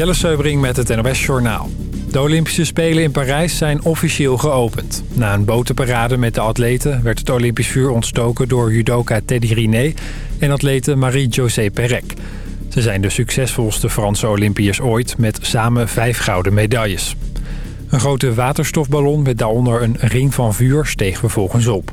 Jelle Seubring met het NOS Journaal. De Olympische Spelen in Parijs zijn officieel geopend. Na een botenparade met de atleten werd het Olympisch vuur ontstoken door judoka Teddy Riné en atlete Marie-José Perec. Ze zijn de succesvolste Franse Olympiërs ooit met samen vijf gouden medailles. Een grote waterstofballon met daaronder een ring van vuur steeg vervolgens op.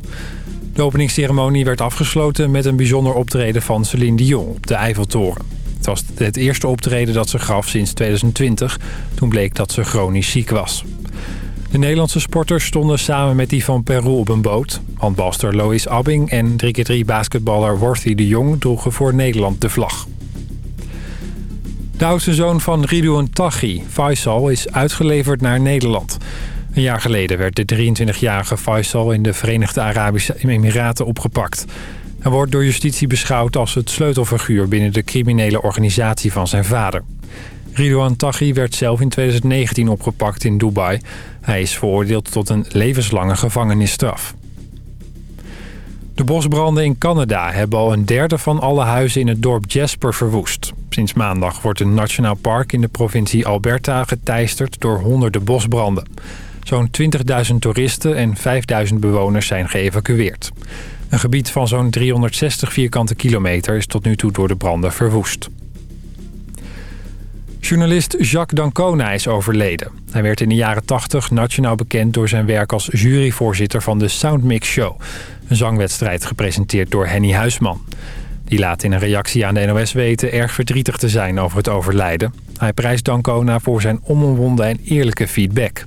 De openingsceremonie werd afgesloten met een bijzonder optreden van Celine Dion op de Eiffeltoren. Het was het eerste optreden dat ze gaf sinds 2020. Toen bleek dat ze chronisch ziek was. De Nederlandse sporters stonden samen met die van Peru op een boot. Handbalster Lois Abbing en 3x3 basketballer Worthy de Jong droegen voor Nederland de vlag. De oudste zoon van Ridouan Taghi, Faisal, is uitgeleverd naar Nederland. Een jaar geleden werd de 23-jarige Faisal in de Verenigde Arabische Emiraten opgepakt. Hij wordt door justitie beschouwd als het sleutelfiguur binnen de criminele organisatie van zijn vader. Ridouan Taghi werd zelf in 2019 opgepakt in Dubai. Hij is veroordeeld tot een levenslange gevangenisstraf. De bosbranden in Canada hebben al een derde van alle huizen in het dorp Jasper verwoest. Sinds maandag wordt een nationaal park in de provincie Alberta geteisterd door honderden bosbranden. Zo'n 20.000 toeristen en 5.000 bewoners zijn geëvacueerd. Een gebied van zo'n 360 vierkante kilometer is tot nu toe door de branden verwoest. Journalist Jacques Dancona is overleden. Hij werd in de jaren 80 nationaal bekend door zijn werk als juryvoorzitter van de Soundmix Show. Een zangwedstrijd gepresenteerd door Henny Huisman. Die laat in een reactie aan de NOS weten erg verdrietig te zijn over het overlijden. Hij prijst Dancona voor zijn onomwonden en eerlijke feedback.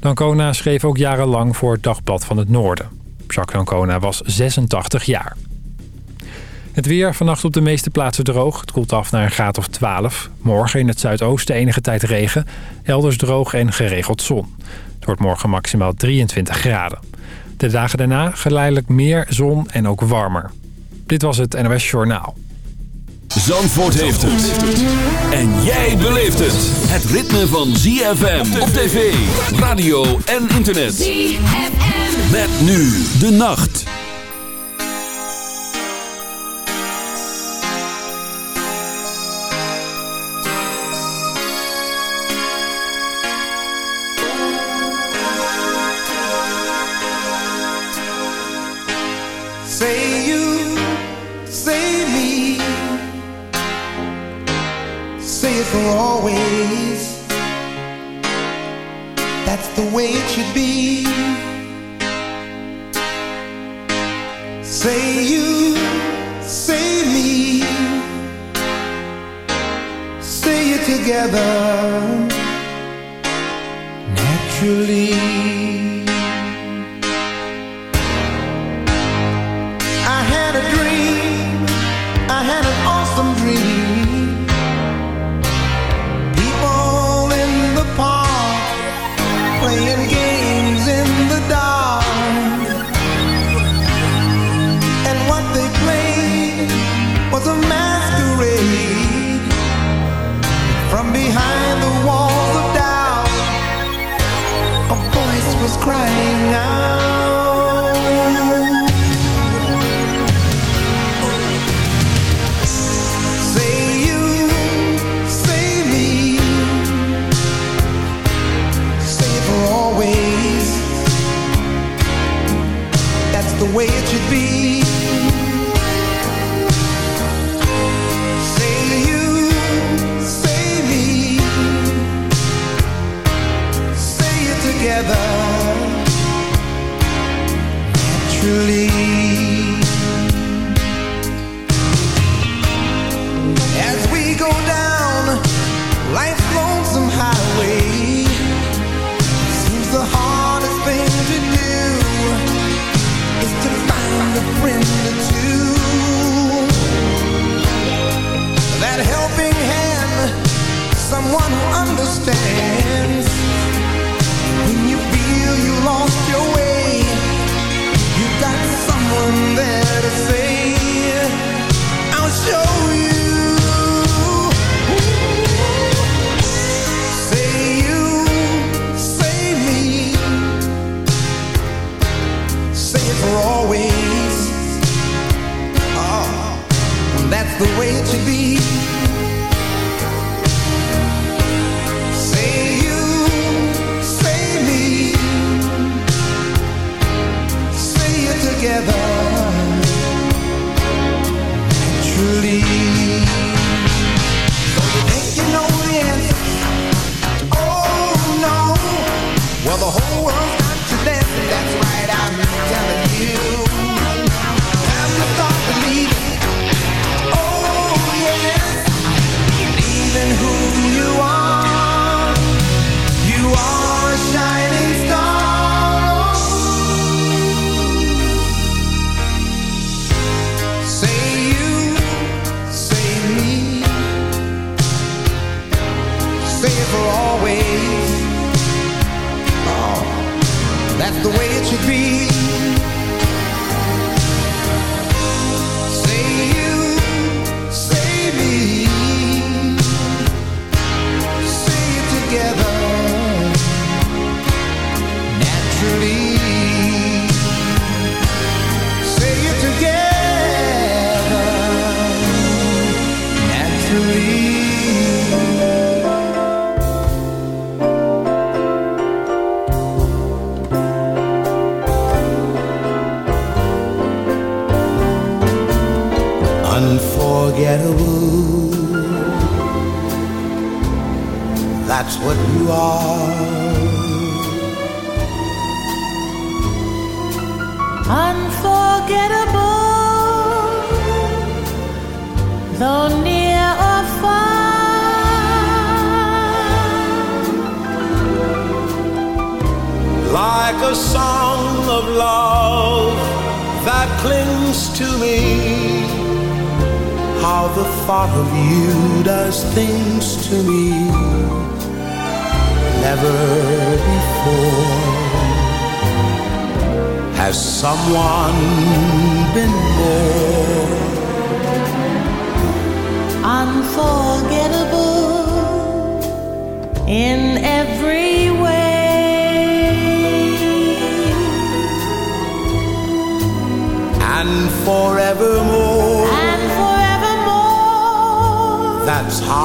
Dancona schreef ook jarenlang voor het Dagblad van het Noorden. Jacques Dancona was 86 jaar. Het weer vannacht op de meeste plaatsen droog. Het koelt af naar een graad of 12. Morgen in het zuidoosten enige tijd regen. Elders droog en geregeld zon. Het wordt morgen maximaal 23 graden. De dagen daarna geleidelijk meer zon en ook warmer. Dit was het NOS Journaal. Zandvoort heeft het. En jij beleeft het. Het ritme van ZFM op tv, radio en internet. ZFM. Met nu de nacht.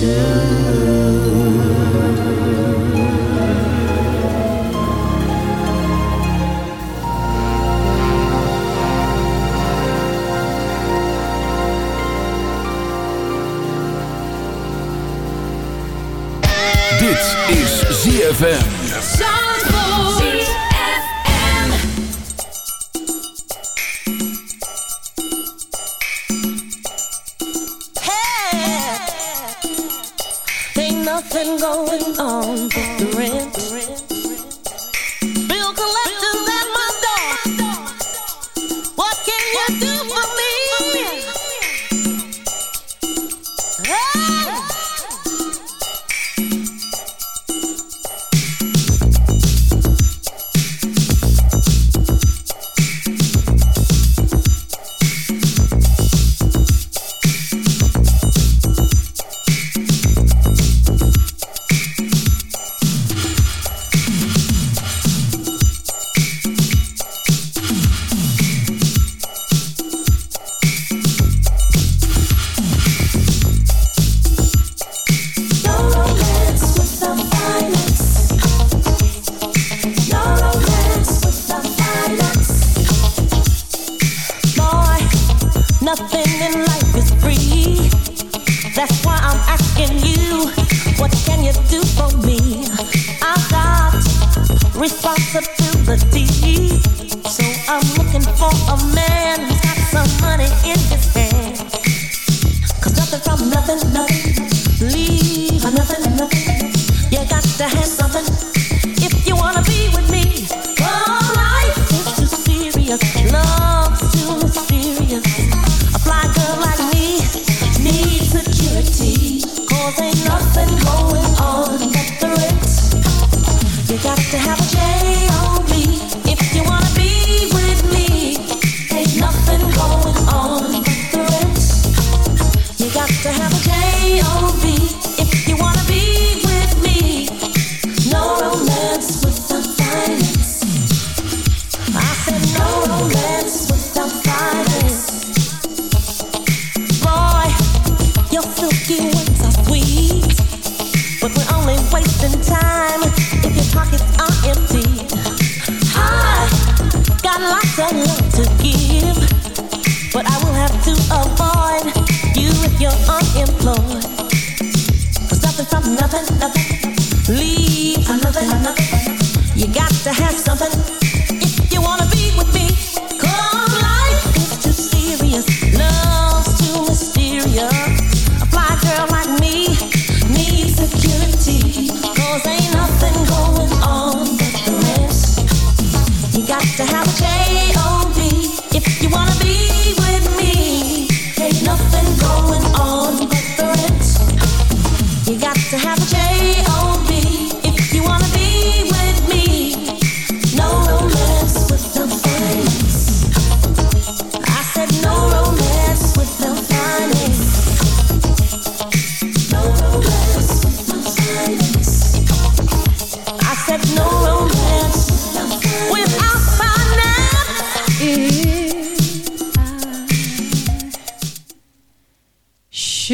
soon.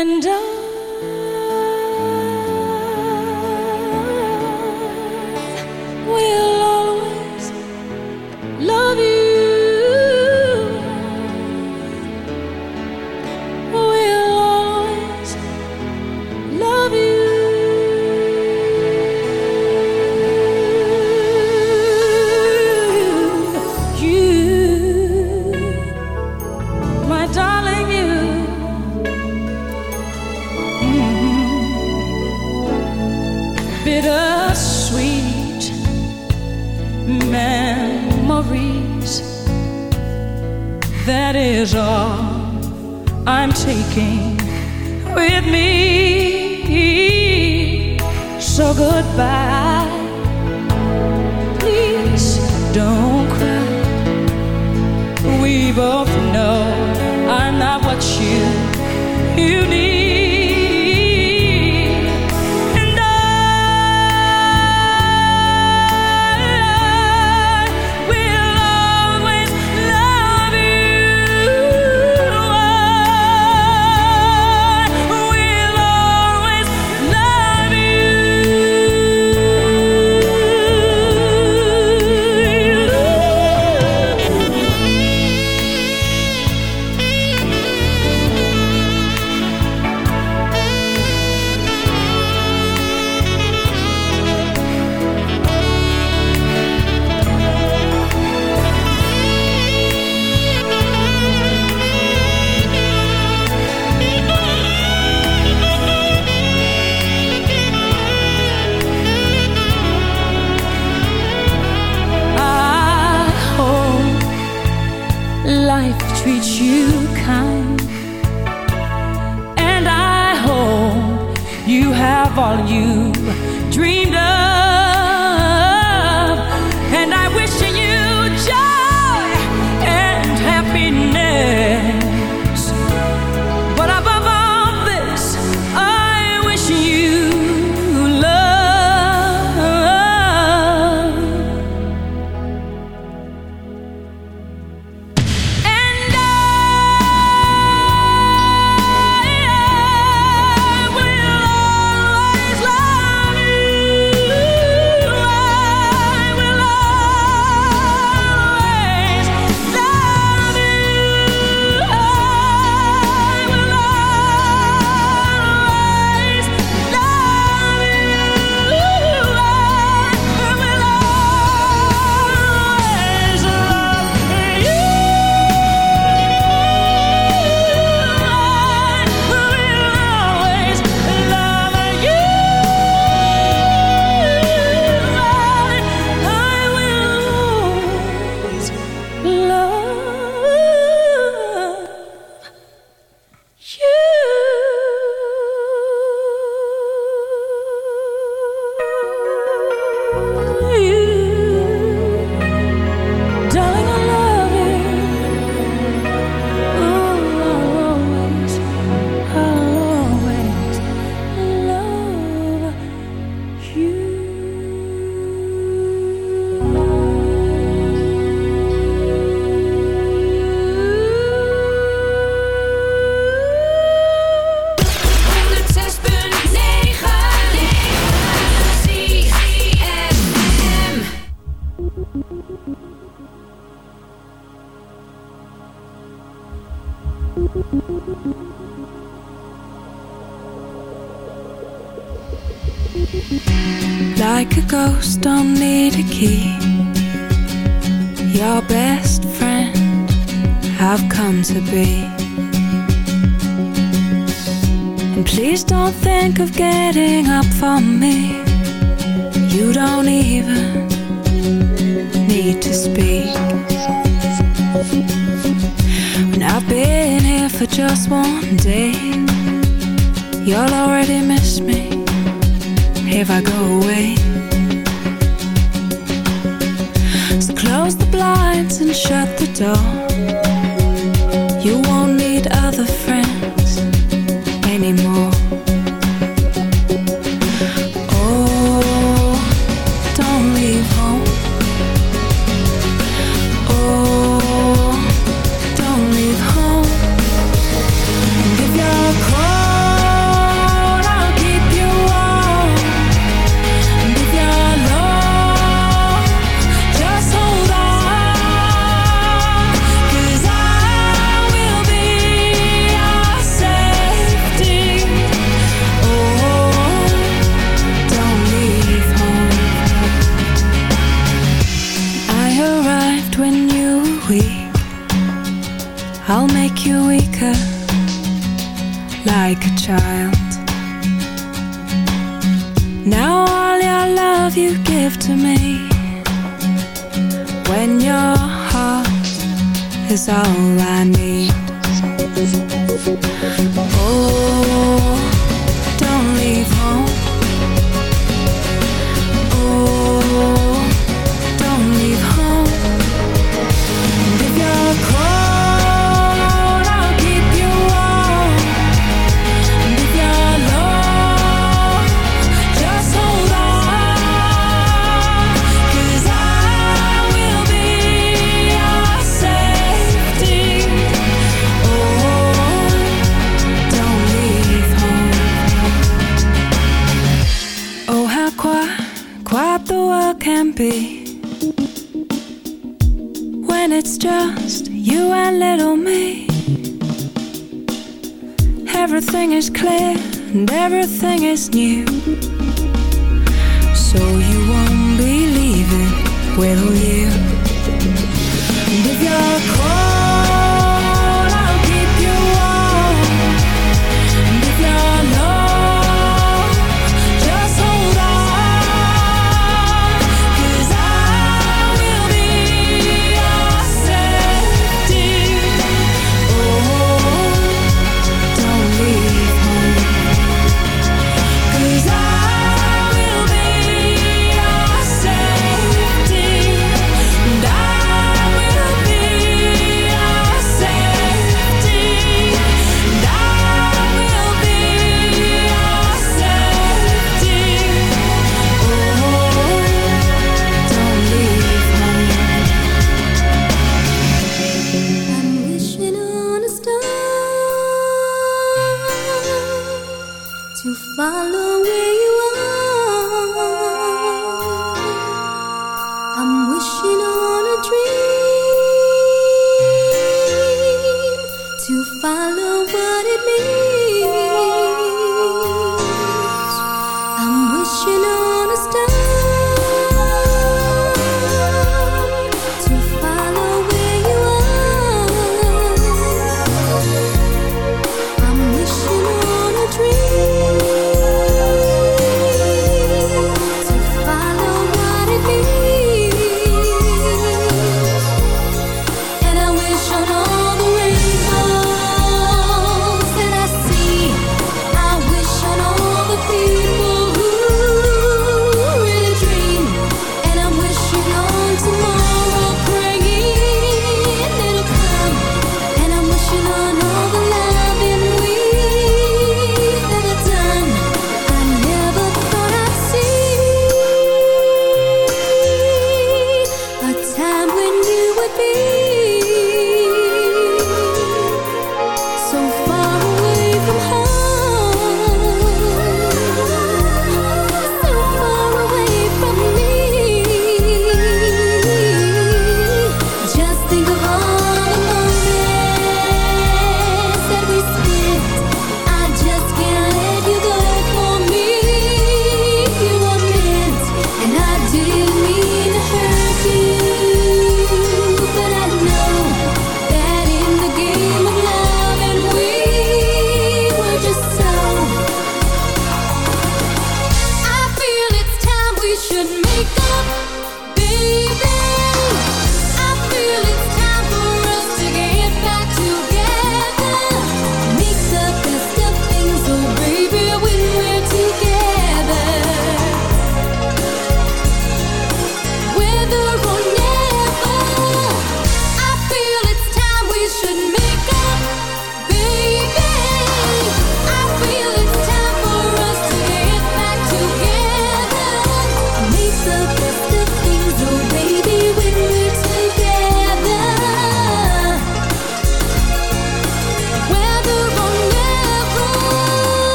And I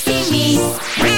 sexy me.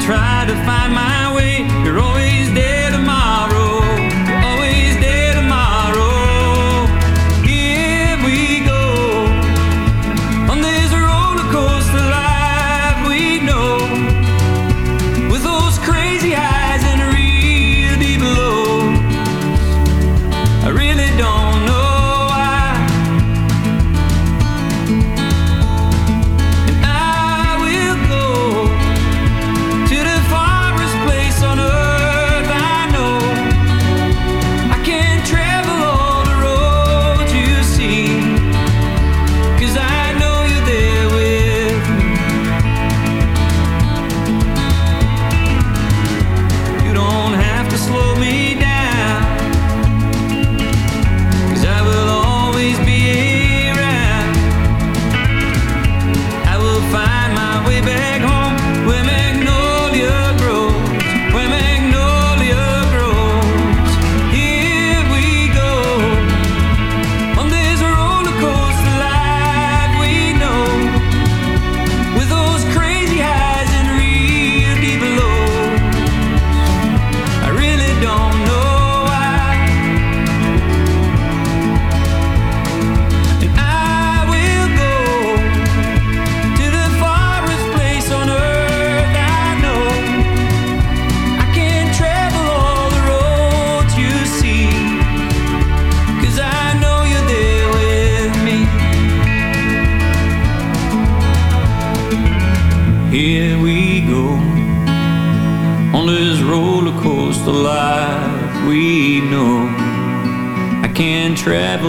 try to find my way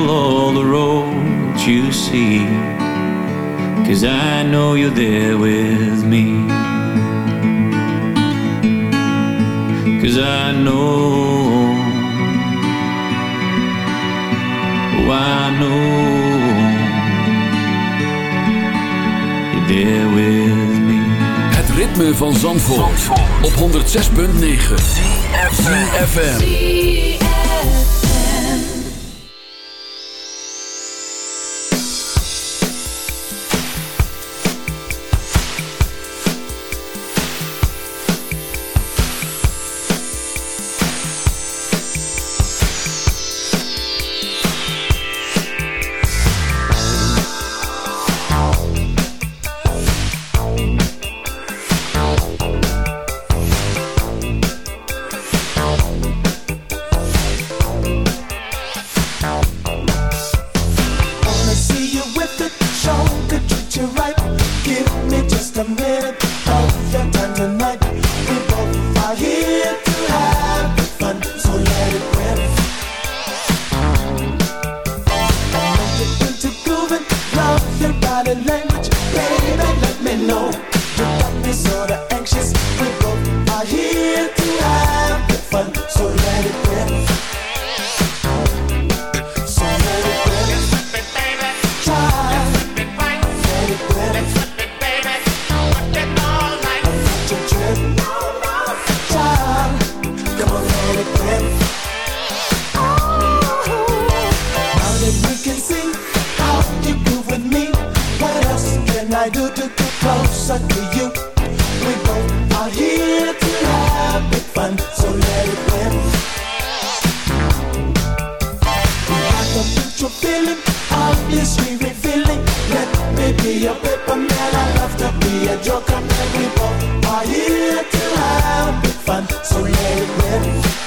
all the roads you see. Cause I know you're there with me. Cause I know Oh, I know. You're there with me. Het ritme van Zandvoort, Zandvoort. op 106.9 FM. welcome everybody. We're here to have big fun, so let it rip.